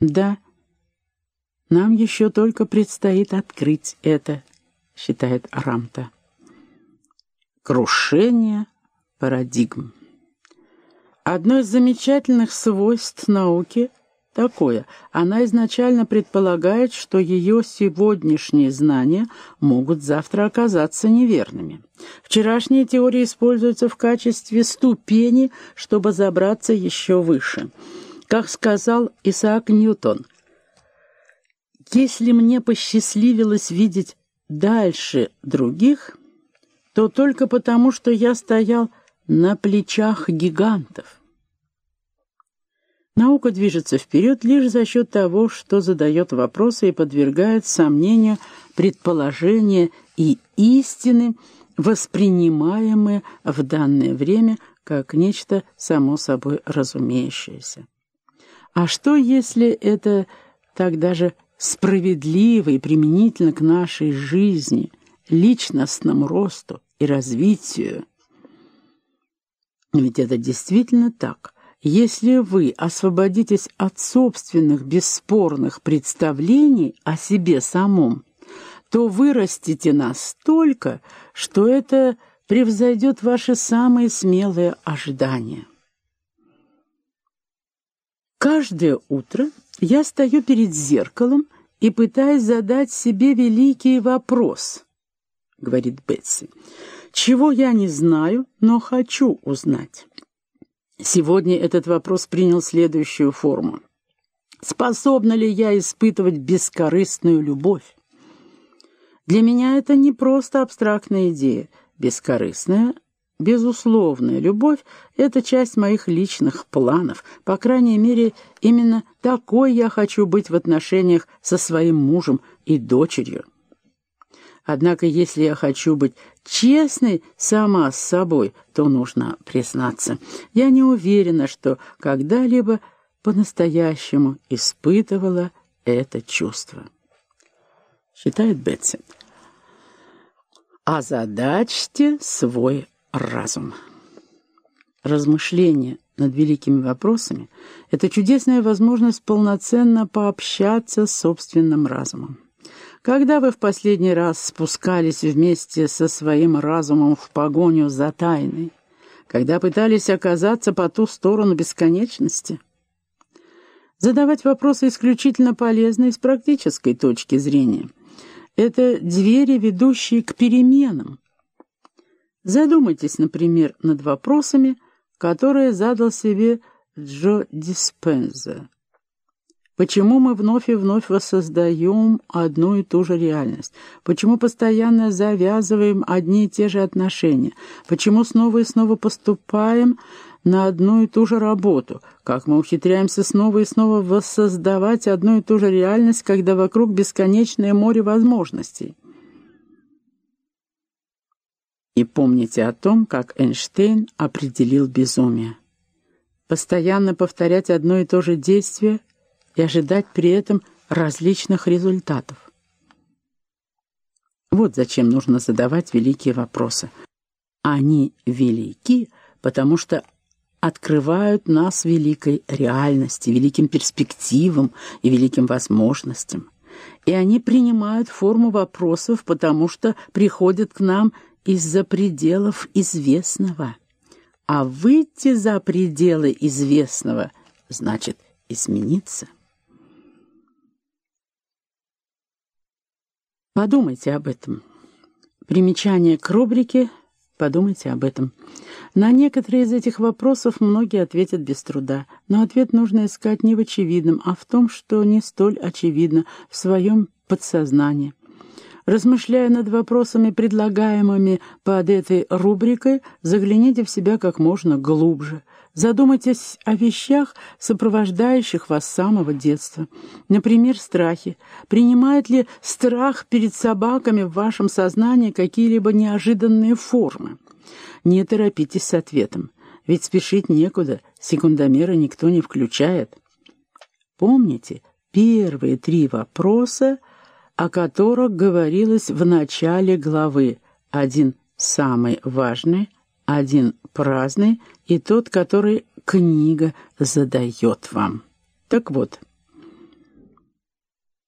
Да, нам еще только предстоит открыть это, считает Рамта. Крушение парадигм. Одно из замечательных свойств науки такое. Она изначально предполагает, что ее сегодняшние знания могут завтра оказаться неверными. Вчерашние теории используются в качестве ступени, чтобы забраться еще выше. Как сказал Исаак Ньютон, «Если мне посчастливилось видеть дальше других, то только потому, что я стоял на плечах гигантов. Наука движется вперед лишь за счет того, что задает вопросы и подвергает сомнению предположения и истины, воспринимаемые в данное время как нечто само собой разумеющееся. А что, если это так даже справедливо и применительно к нашей жизни, личностному росту и развитию? Ведь это действительно так. Если вы освободитесь от собственных бесспорных представлений о себе самом, то вырастите настолько, что это превзойдет ваши самые смелые ожидания. Каждое утро я стою перед зеркалом и пытаюсь задать себе великий вопрос, говорит Бетси чего я не знаю, но хочу узнать. Сегодня этот вопрос принял следующую форму. Способна ли я испытывать бескорыстную любовь? Для меня это не просто абстрактная идея. Бескорыстная, безусловная любовь — это часть моих личных планов. По крайней мере, именно такой я хочу быть в отношениях со своим мужем и дочерью. Однако, если я хочу быть честной сама с собой, то нужно признаться. Я не уверена, что когда-либо по-настоящему испытывала это чувство. Считает Бетси. Озадачьте свой разум. Размышление над великими вопросами — это чудесная возможность полноценно пообщаться с собственным разумом. Когда вы в последний раз спускались вместе со своим разумом в погоню за тайной? Когда пытались оказаться по ту сторону бесконечности? Задавать вопросы исключительно полезны с практической точки зрения. Это двери, ведущие к переменам. Задумайтесь, например, над вопросами, которые задал себе Джо Диспенза. Почему мы вновь и вновь воссоздаем одну и ту же реальность? Почему постоянно завязываем одни и те же отношения? Почему снова и снова поступаем на одну и ту же работу? Как мы ухитряемся снова и снова воссоздавать одну и ту же реальность, когда вокруг бесконечное море возможностей? И помните о том, как Эйнштейн определил безумие. Постоянно повторять одно и то же действие – и ожидать при этом различных результатов. Вот зачем нужно задавать великие вопросы. Они велики, потому что открывают нас великой реальности, великим перспективам и великим возможностям. И они принимают форму вопросов, потому что приходят к нам из-за пределов известного. А выйти за пределы известного значит измениться. Подумайте об этом. Примечание к рубрике «Подумайте об этом». На некоторые из этих вопросов многие ответят без труда, но ответ нужно искать не в очевидном, а в том, что не столь очевидно в своем подсознании. Размышляя над вопросами, предлагаемыми под этой рубрикой, загляните в себя как можно глубже – Задумайтесь о вещах, сопровождающих вас с самого детства. Например, страхи. Принимает ли страх перед собаками в вашем сознании какие-либо неожиданные формы? Не торопитесь с ответом, ведь спешить некуда, секундомеры никто не включает. Помните первые три вопроса, о которых говорилось в начале главы. Один самый важный, один праздный и тот, который книга задает вам. Так вот,